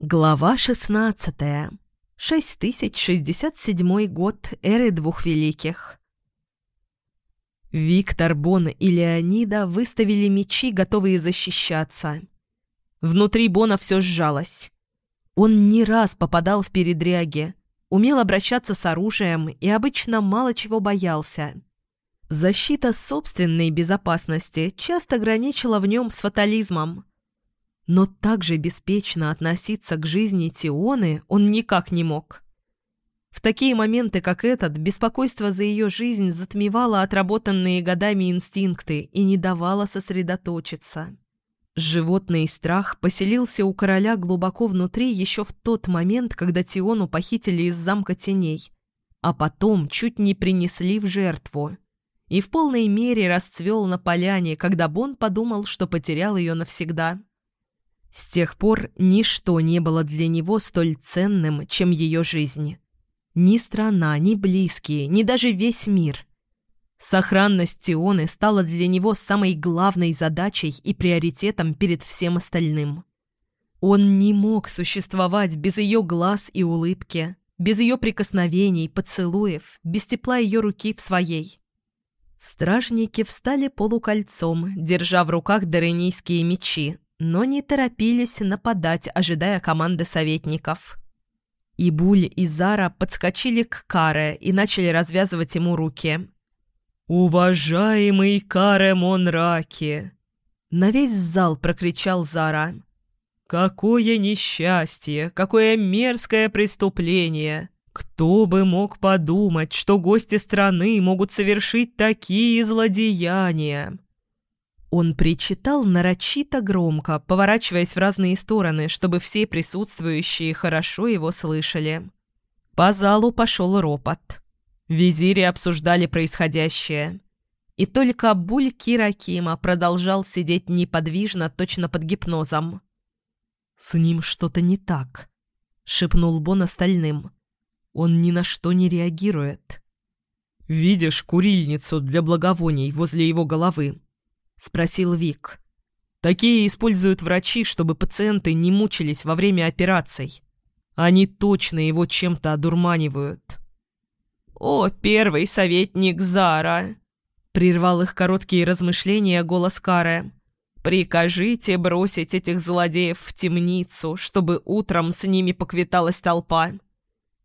Глава 16. 6067 год эры двух великих. Виктор, Бон и Леонида выставили мечи, готовые защищаться. Внутри Бона все сжалось. Он не раз попадал в передряги, умел обращаться с оружием и обычно мало чего боялся. Защита собственной безопасности часто граничила в нем с фатализмом – но также беспечно относиться к жизни Тионы он никак не мог. В такие моменты, как этот, беспокойство за ее жизнь затмевало отработанные годами инстинкты и не давало сосредоточиться. Животный страх поселился у короля глубоко внутри еще в тот момент, когда Тиону похитили из замка теней, а потом чуть не принесли в жертву. И в полной мере расцвел на поляне, когда Бон подумал, что потерял ее навсегда. С тех пор ничто не было для него столь ценным, чем ее жизнь. Ни страна, ни близкие, ни даже весь мир. Сохранность Тионы стала для него самой главной задачей и приоритетом перед всем остальным. Он не мог существовать без ее глаз и улыбки, без ее прикосновений, поцелуев, без тепла ее руки в своей. Стражники встали полукольцом, держа в руках даренийские мечи, но не торопились нападать, ожидая команды советников. И Буль, и Зара подскочили к Каре и начали развязывать ему руки. «Уважаемый Каре Монраки!» На весь зал прокричал Зара. «Какое несчастье! Какое мерзкое преступление! Кто бы мог подумать, что гости страны могут совершить такие злодеяния!» Он причитал нарочито громко, поворачиваясь в разные стороны, чтобы все присутствующие хорошо его слышали. По залу пошел ропот. Визири обсуждали происходящее. И только Буль Киракима продолжал сидеть неподвижно, точно под гипнозом. «С ним что-то не так», — шепнул Бон остальным. «Он ни на что не реагирует». «Видишь курильницу для благовоний возле его головы?» — спросил Вик. «Такие используют врачи, чтобы пациенты не мучились во время операций. Они точно его чем-то одурманивают». «О, первый советник Зара!» — прервал их короткие размышления голос Кары. «Прикажите бросить этих злодеев в темницу, чтобы утром с ними поквиталась толпа».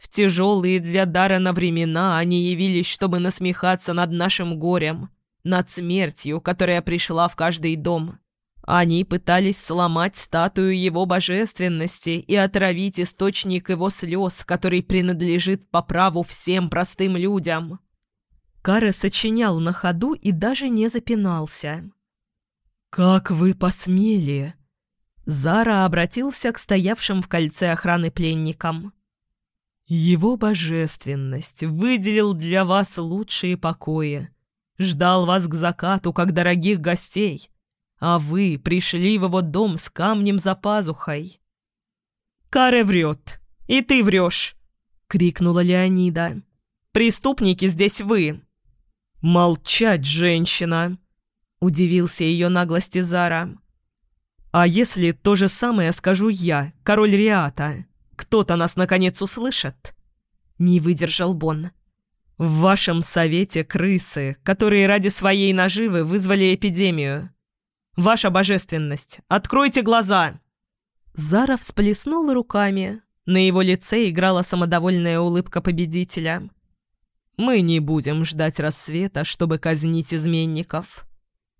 В тяжелые для Дарана времена они явились, чтобы насмехаться над нашим горем, над смертью, которая пришла в каждый дом. Они пытались сломать статую его божественности и отравить источник его слез, который принадлежит по праву всем простым людям. Кара сочинял на ходу и даже не запинался. «Как вы посмели?» Зара обратился к стоявшим в кольце охраны пленникам. «Его божественность выделил для вас лучшие покои» Ждал вас к закату, как дорогих гостей. А вы пришли в его дом с камнем за пазухой. «Каре врет, и ты врешь!» — крикнула Леонида. «Преступники здесь вы!» «Молчать, женщина!» — удивился ее наглости Зара. «А если то же самое скажу я, король Риата? Кто-то нас наконец услышит?» Не выдержал Бон. В вашем совете крысы, которые ради своей наживы вызвали эпидемию. Ваша божественность, откройте глаза!» Зара всплеснула руками. На его лице играла самодовольная улыбка победителя. «Мы не будем ждать рассвета, чтобы казнить изменников.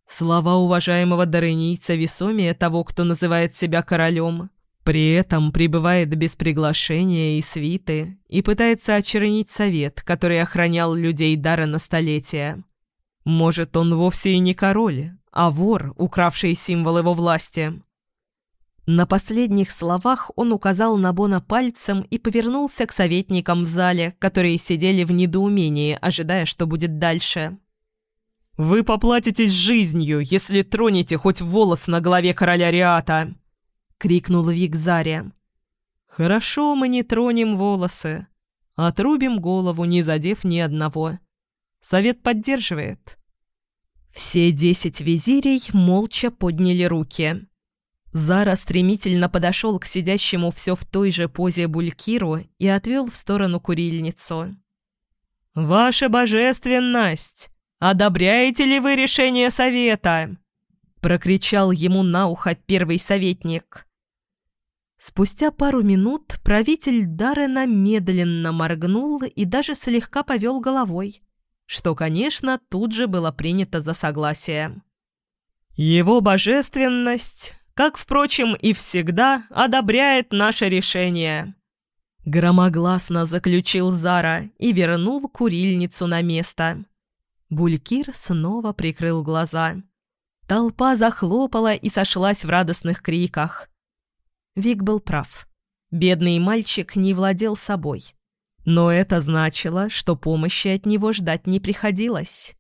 Слова уважаемого дарынийца весомее того, кто называет себя королем. При этом прибывает без приглашения и свиты и пытается очернить совет, который охранял людей дара на столетия. Может, он вовсе и не король, а вор, укравший символ его власти. На последних словах он указал на Бона пальцем и повернулся к советникам в зале, которые сидели в недоумении, ожидая, что будет дальше. «Вы поплатитесь жизнью, если тронете хоть волос на голове короля Риата!» Крикнул Вик Заре. «Хорошо, мы не тронем волосы. Отрубим голову, не задев ни одного. Совет поддерживает». Все десять визирей молча подняли руки. Зара стремительно подошел к сидящему все в той же позе булькиру и отвел в сторону курильницу. «Ваша божественность! Одобряете ли вы решение совета?» — прокричал ему на ухо первый советник. Спустя пару минут правитель Дарена медленно моргнул и даже слегка повел головой, что, конечно, тут же было принято за согласие. «Его божественность, как, впрочем, и всегда, одобряет наше решение», — громогласно заключил Зара и вернул курильницу на место. Булькир снова прикрыл глаза. Толпа захлопала и сошлась в радостных криках. Вик был прав. Бедный мальчик не владел собой. Но это значило, что помощи от него ждать не приходилось.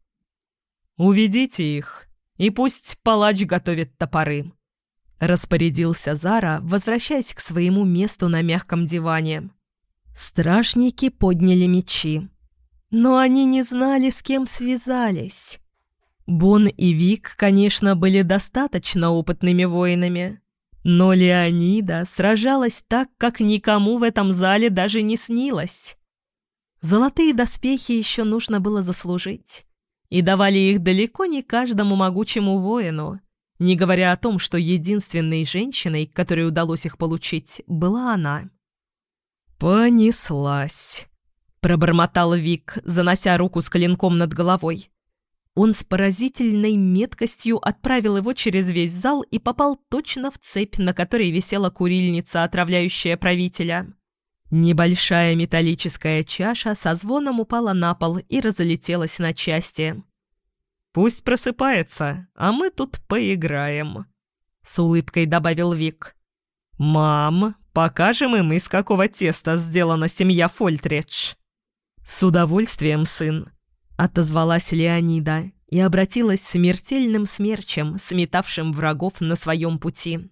«Уведите их, и пусть палач готовит топоры», — распорядился Зара, возвращаясь к своему месту на мягком диване. Стражники подняли мечи. Но они не знали, с кем связались. Бон и Вик, конечно, были достаточно опытными воинами, но Леонида сражалась так, как никому в этом зале даже не снилось. Золотые доспехи еще нужно было заслужить. И давали их далеко не каждому могучему воину, не говоря о том, что единственной женщиной, которой удалось их получить, была она. «Понеслась», — пробормотал Вик, занося руку с клинком над головой. Он с поразительной меткостью отправил его через весь зал и попал точно в цепь, на которой висела курильница, отравляющая правителя. Небольшая металлическая чаша со звоном упала на пол и разлетелась на части. «Пусть просыпается, а мы тут поиграем», — с улыбкой добавил Вик. «Мам, покажем им, из какого теста сделана семья Фольтридж». «С удовольствием, сын», отозвалась Леонида и обратилась смертельным смерчем, сметавшим врагов на своем пути.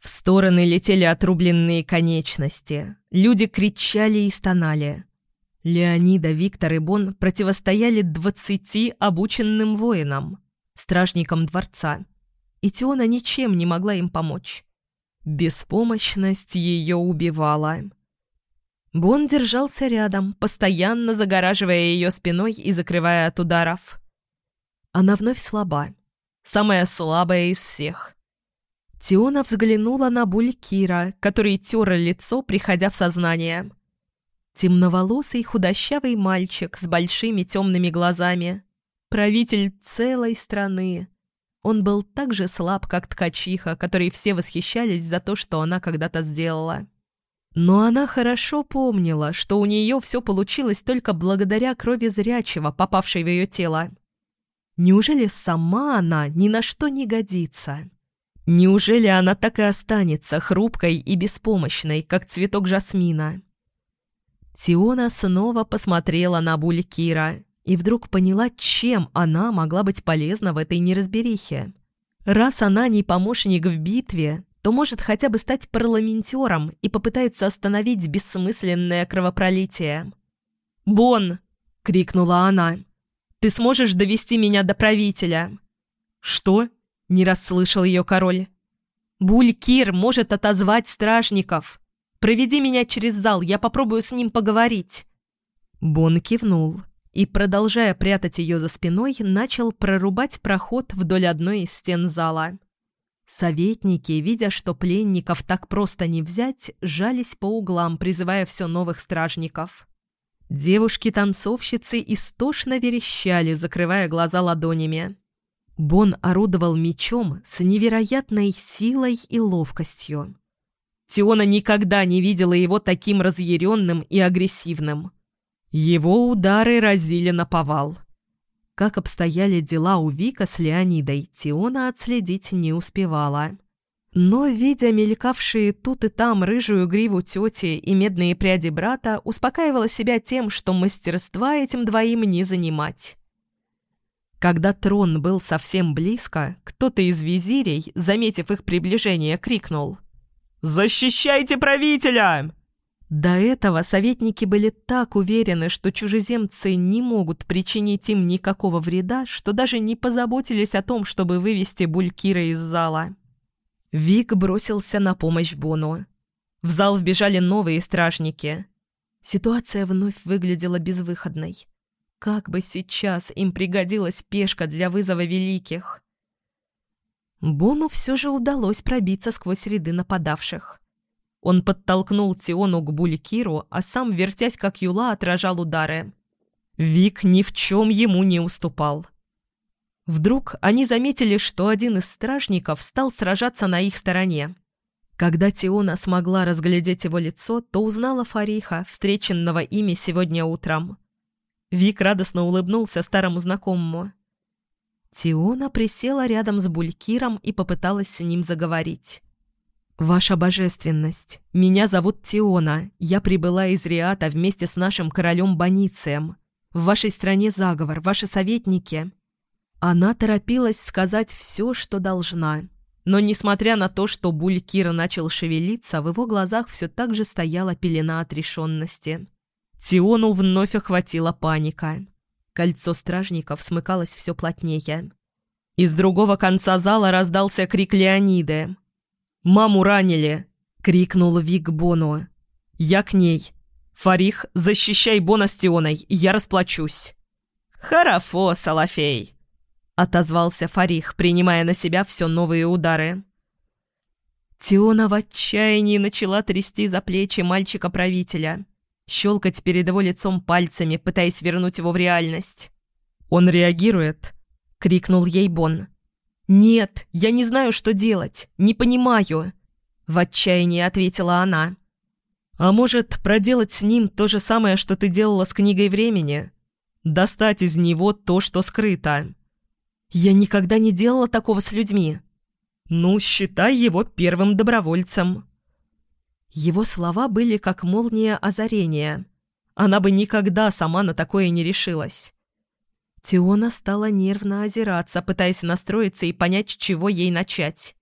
В стороны летели отрубленные конечности. Люди кричали и стонали. Леонида, Виктор и Бон противостояли двадцати обученным воинам, стражникам дворца. И Теона ничем не могла им помочь. Беспомощность ее убивала. Бон держался рядом, постоянно загораживая ее спиной и закрывая от ударов. Она вновь слаба. Самая слабая из всех. Тиона взглянула на Булькира, который тер лицо, приходя в сознание. Темноволосый худощавый мальчик с большими темными глазами. Правитель целой страны. Он был так же слаб, как ткачиха, которой все восхищались за то, что она когда-то сделала. Но она хорошо помнила, что у нее все получилось только благодаря крови зрячего, попавшей в ее тело. Неужели сама она ни на что не годится? Неужели она так и останется хрупкой и беспомощной, как цветок жасмина? Тиона снова посмотрела на Булькира и вдруг поняла, чем она могла быть полезна в этой неразберихе. Раз она не помощник в битве, то может хотя бы стать парламентером и попытается остановить бессмысленное кровопролитие. «Бон!» — крикнула она. «Ты сможешь довести меня до правителя?» «Что?» — не расслышал ее король. «Булькир может отозвать стражников. Проведи меня через зал, я попробую с ним поговорить». Бон кивнул и, продолжая прятать ее за спиной, начал прорубать проход вдоль одной из стен зала. Советники, видя, что пленников так просто не взять, жались по углам, призывая все новых стражников. Девушки-танцовщицы истошно верещали, закрывая глаза ладонями. Бон орудовал мечом с невероятной силой и ловкостью. Тиона никогда не видела его таким разъяренным и агрессивным. Его удары разили на повал. Как обстояли дела у Вика с Леонидой, Тиона отследить не успевала. Но, видя мелькавшие тут и там рыжую гриву тети и медные пряди брата, успокаивала себя тем, что мастерства этим двоим не занимать. Когда трон был совсем близко, кто-то из визирей, заметив их приближение, крикнул «Защищайте правителя!» До этого советники были так уверены, что чужеземцы не могут причинить им никакого вреда, что даже не позаботились о том, чтобы вывести Булькира из зала. Вик бросился на помощь Бону. В зал вбежали новые стражники. Ситуация вновь выглядела безвыходной. Как бы сейчас им пригодилась пешка для вызова великих. Бону все же удалось пробиться сквозь ряды нападавших. Он подтолкнул Тиону к Булькиру, а сам, вертясь как юла, отражал удары. Вик ни в чем ему не уступал. Вдруг они заметили, что один из стражников стал сражаться на их стороне. Когда Тиона смогла разглядеть его лицо, то узнала Фариха, встреченного ими сегодня утром. Вик радостно улыбнулся старому знакомому. Тиона присела рядом с Булькиром и попыталась с ним заговорить. «Ваша божественность, меня зовут Тиона. Я прибыла из Риата вместе с нашим королем Боницием. В вашей стране заговор, ваши советники...» Она торопилась сказать все, что должна. Но, несмотря на то, что Булькир начал шевелиться, в его глазах все так же стояла пелена отрешенности. Тиону вновь охватила паника. Кольцо стражников смыкалось все плотнее. Из другого конца зала раздался крик Леониды. «Маму ранили!» — крикнул Вик Бону. «Я к ней. Фарих, защищай Бона с Тионой, я расплачусь». «Харафо, Салафей!» — отозвался Фарих, принимая на себя все новые удары. Тиона в отчаянии начала трясти за плечи мальчика-правителя, щелкать перед его лицом пальцами, пытаясь вернуть его в реальность. «Он реагирует!» — крикнул ей Бон. «Нет, я не знаю, что делать. Не понимаю», — в отчаянии ответила она. «А может, проделать с ним то же самое, что ты делала с книгой времени? Достать из него то, что скрыто?» «Я никогда не делала такого с людьми». «Ну, считай его первым добровольцем». Его слова были как молния озарения. Она бы никогда сама на такое не решилась. Тиона стала нервно озираться, пытаясь настроиться и понять, с чего ей начать.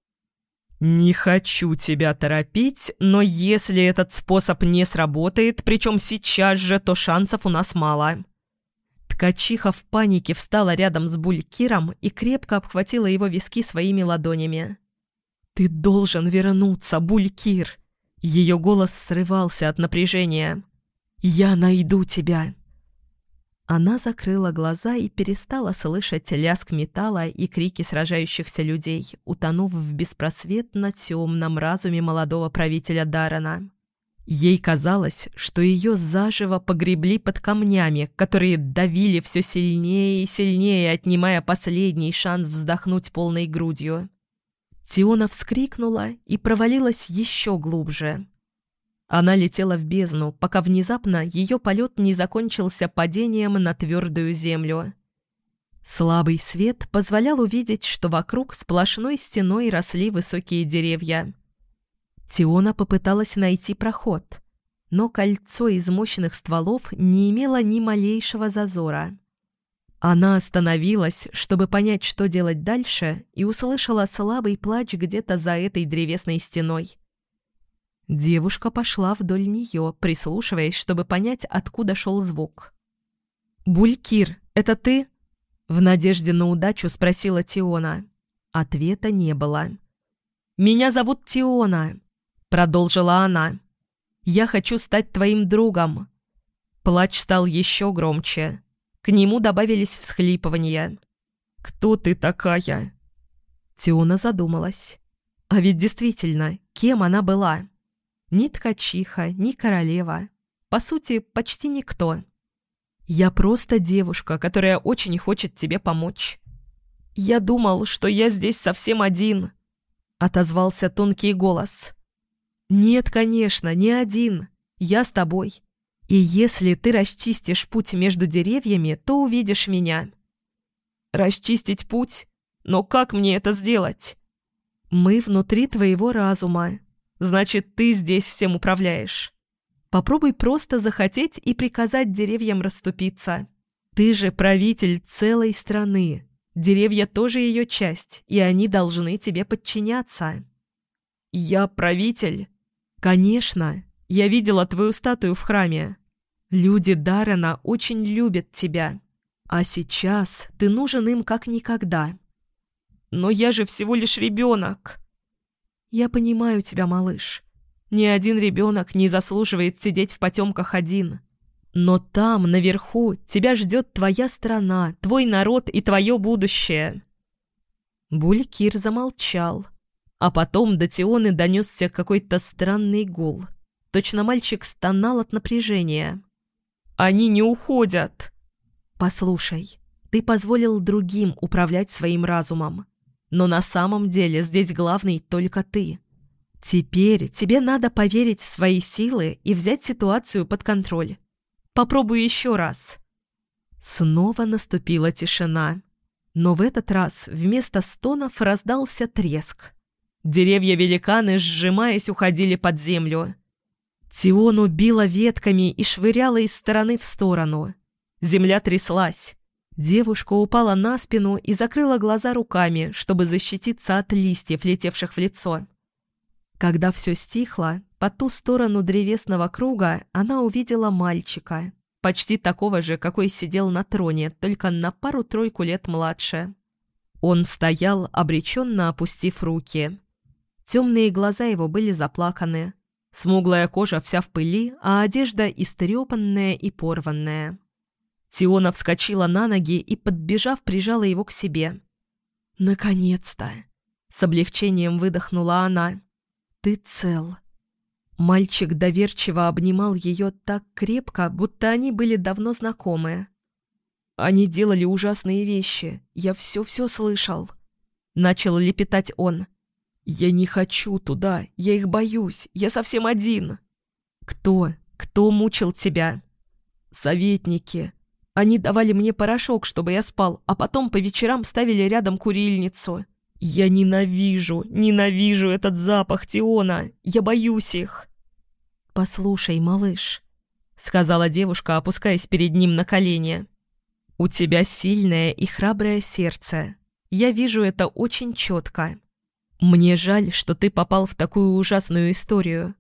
«Не хочу тебя торопить, но если этот способ не сработает, причем сейчас же, то шансов у нас мало». Ткачиха в панике встала рядом с Булькиром и крепко обхватила его виски своими ладонями. «Ты должен вернуться, Булькир!» Ее голос срывался от напряжения. «Я найду тебя!» Она закрыла глаза и перестала слышать лязг металла и крики сражающихся людей, утонув в беспросветно темном разуме молодого правителя Дарана. Ей казалось, что ее заживо погребли под камнями, которые давили все сильнее и сильнее, отнимая последний шанс вздохнуть полной грудью. Тиона вскрикнула и провалилась еще глубже. Она летела в бездну, пока внезапно ее полет не закончился падением на твердую землю. Слабый свет позволял увидеть, что вокруг сплошной стеной росли высокие деревья. Тиона попыталась найти проход, но кольцо из мощных стволов не имело ни малейшего зазора. Она остановилась, чтобы понять, что делать дальше, и услышала слабый плач где-то за этой древесной стеной. Девушка пошла вдоль нее, прислушиваясь, чтобы понять, откуда шел звук. «Булькир, это ты?» В надежде на удачу спросила Тиона. Ответа не было. «Меня зовут Тиона», — продолжила она. «Я хочу стать твоим другом». Плач стал еще громче. К нему добавились всхлипывания. «Кто ты такая?» Тиона задумалась. А ведь действительно, кем она была? Ни ткачиха, ни королева. По сути, почти никто. Я просто девушка, которая очень хочет тебе помочь. Я думал, что я здесь совсем один, отозвался тонкий голос. Нет, конечно, не один. Я с тобой. И если ты расчистишь путь между деревьями, то увидишь меня. Расчистить путь? Но как мне это сделать? Мы внутри твоего разума, Значит, ты здесь всем управляешь. Попробуй просто захотеть и приказать деревьям расступиться. Ты же правитель целой страны. Деревья тоже ее часть, и они должны тебе подчиняться. Я правитель? Конечно. Я видела твою статую в храме. Люди Даррена очень любят тебя. А сейчас ты нужен им как никогда. Но я же всего лишь ребенок. Я понимаю тебя, малыш. Ни один ребенок не заслуживает сидеть в потемках один. Но там, наверху, тебя ждет твоя страна, твой народ и твое будущее. Булькир замолчал, а потом до Тионы донесся какой-то странный гул. Точно мальчик стонал от напряжения. «Они не уходят!» «Послушай, ты позволил другим управлять своим разумом. Но на самом деле здесь главный только ты. Теперь тебе надо поверить в свои силы и взять ситуацию под контроль. Попробуй еще раз». Снова наступила тишина. Но в этот раз вместо стонов раздался треск. Деревья-великаны, сжимаясь, уходили под землю. Тион убила ветками и швыряла из стороны в сторону. Земля тряслась. Девушка упала на спину и закрыла глаза руками, чтобы защититься от листьев, летевших в лицо. Когда все стихло, по ту сторону древесного круга она увидела мальчика, почти такого же, какой сидел на троне, только на пару-тройку лет младше. Он стоял, обреченно опустив руки. Темные глаза его были заплаканы, смуглая кожа вся в пыли, а одежда истрепанная и порванная. Тиона вскочила на ноги и, подбежав, прижала его к себе. «Наконец-то!» — с облегчением выдохнула она. «Ты цел». Мальчик доверчиво обнимал ее так крепко, будто они были давно знакомы. «Они делали ужасные вещи. Я все-все слышал». Начал лепетать он. «Я не хочу туда. Я их боюсь. Я совсем один». «Кто? Кто мучил тебя?» «Советники. Они давали мне порошок, чтобы я спал, а потом по вечерам ставили рядом курильницу. Я ненавижу, ненавижу этот запах Тиона. Я боюсь их. «Послушай, малыш», — сказала девушка, опускаясь перед ним на колени. «У тебя сильное и храброе сердце. Я вижу это очень четко. Мне жаль, что ты попал в такую ужасную историю.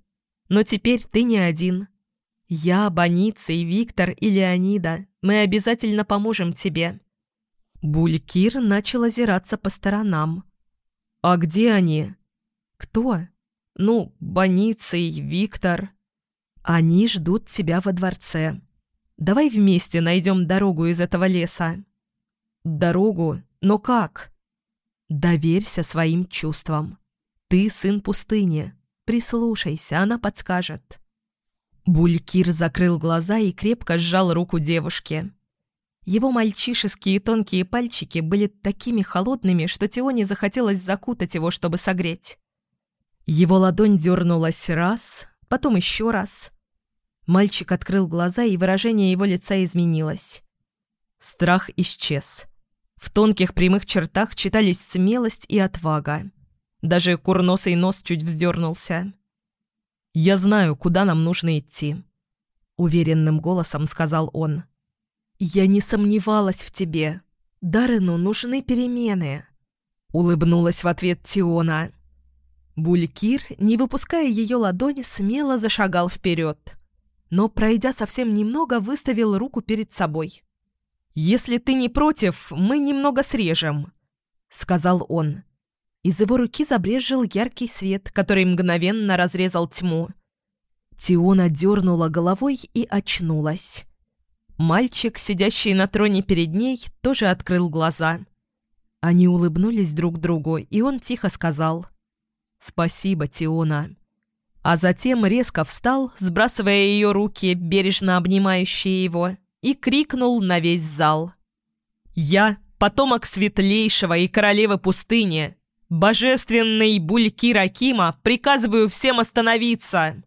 Но теперь ты не один. Я, Боница и Виктор и Леонида, мы обязательно поможем тебе». Булькир начал озираться по сторонам. «А где они?» «Кто?» «Ну, Боница и Виктор». «Они ждут тебя во дворце. Давай вместе найдем дорогу из этого леса». «Дорогу? Но как?» «Доверься своим чувствам. Ты сын пустыни. Прислушайся, она подскажет». Булькир закрыл глаза и крепко сжал руку девушки. Его мальчишеские тонкие пальчики были такими холодными, что Тионе захотелось закутать его, чтобы согреть. Его ладонь дернулась раз, потом еще раз. Мальчик открыл глаза, и выражение его лица изменилось. Страх исчез. В тонких прямых чертах читались смелость и отвага. Даже курносый нос чуть вздернулся. «Я знаю, куда нам нужно идти», — уверенным голосом сказал он. «Я не сомневалась в тебе. Даррену нужны перемены», — улыбнулась в ответ Тиона. Булькир, не выпуская ее ладони, смело зашагал вперед, но, пройдя совсем немного, выставил руку перед собой. «Если ты не против, мы немного срежем», — сказал он. Из его руки забрезжил яркий свет, который мгновенно разрезал тьму. Тиона дернула головой и очнулась. Мальчик, сидящий на троне перед ней, тоже открыл глаза. Они улыбнулись друг другу, и он тихо сказал «Спасибо, Тиона». А затем резко встал, сбрасывая ее руки, бережно обнимающие его, и крикнул на весь зал. «Я, потомок светлейшего и королевы пустыни, Божественный Бульки Ракима, приказываю всем остановиться!»